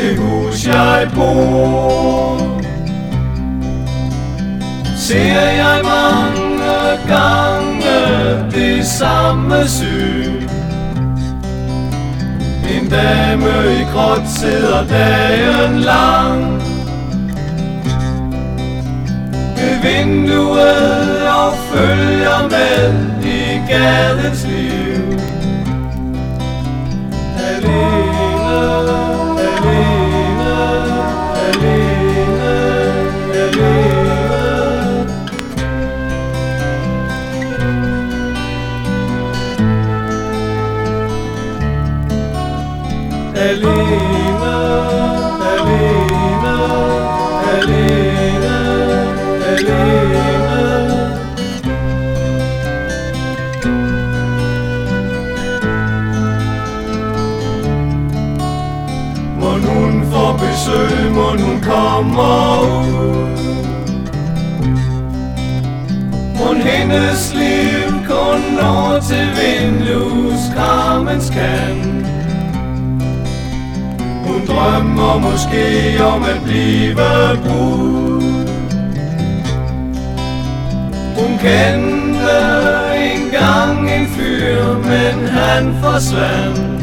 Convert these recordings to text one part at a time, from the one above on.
det hus, jeg bor. Ser jeg mange gange det samme syn. En dame i gråt sidder dagen lang Ved vinduet og følger med i gadens liv Alene, alene, alene, alene Må hun får besøg, må hun kommer ud? Må hendes liv kun når til vindueskarmens kant? Drømmer måske om at blive Gud. Hun kendte engang en fyr, men han forsvandt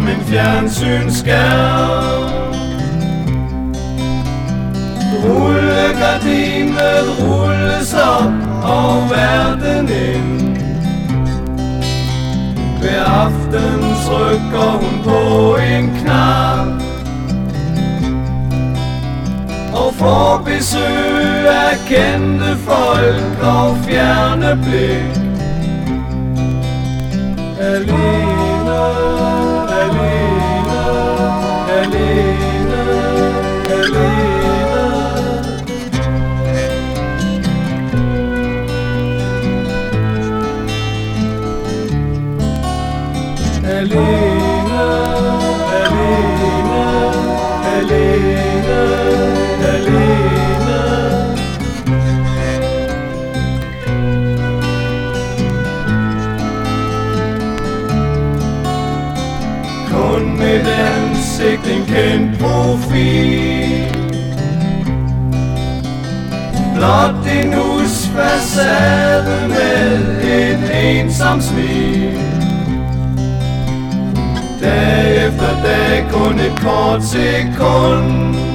er som en fjernsynsskærm. Rullegardinet rulles op og verden ind. Hver aften trykker hun på en knap. Og får besøg af kendte folk og fjerne blik. Alene, udsigt en kendt profil Blot en husfacade med et ensomt smil. Dag efter dag kun et kort sekund.